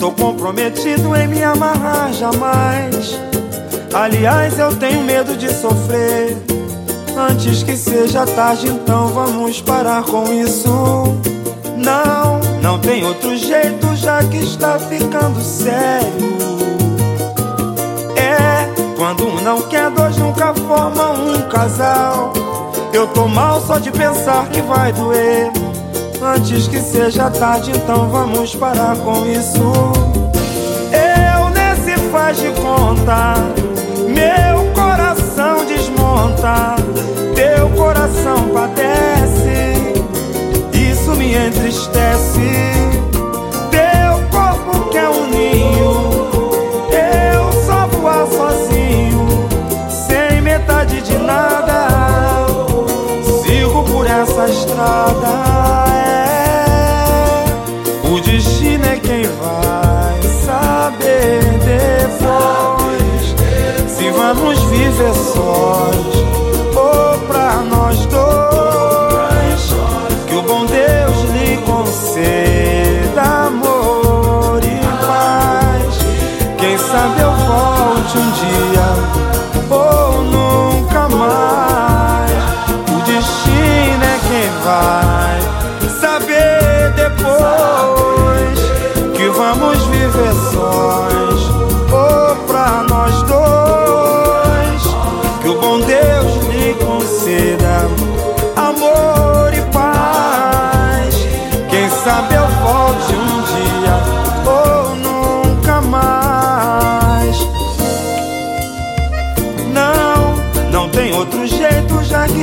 tô comprometido em me amarrar jamais. Aliás, eu tenho medo de sofrer. Antes que seja tarde, então vamos parar com isso. Não, não tem outro jeito, já que está ficando sério. É, quando um não quer, dois nunca formam um casal. Eu tô mal só de pensar que vai doer. Antes que seja tarde, então vamos parar com isso. Eu nesse faz de conta, meu coração desmonta, teu coração padece, isso me entristece. Teu corpo quer um ninho, eu só voar sozinho, sem metade de nada. Sigo por essa estrada. Vamos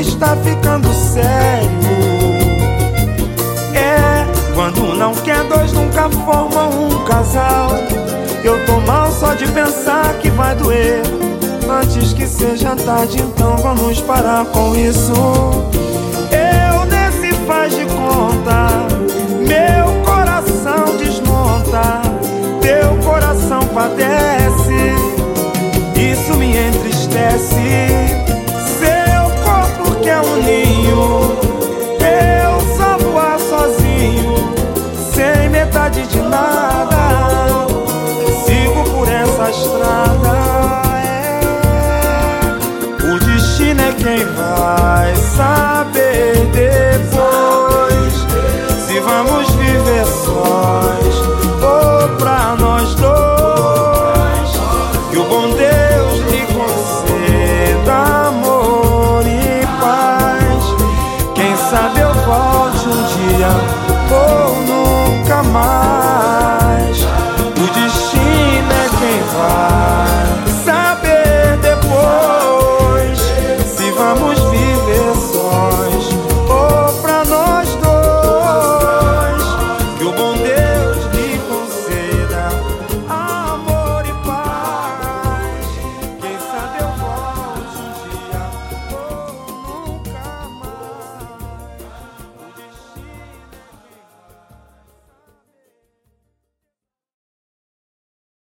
está ficando sério. É, quando não quer, dois nunca formam um casal. Eu tô mal só de pensar que vai doer. Antes que seja tarde, então vamos parar com isso. A estrada é. O destino é quem vai saber depois se vamos viver sós ou pra nós dois. Que o bom Deus lhe conceda amor e paz. Quem sabe eu volte um dia ou nunca mais.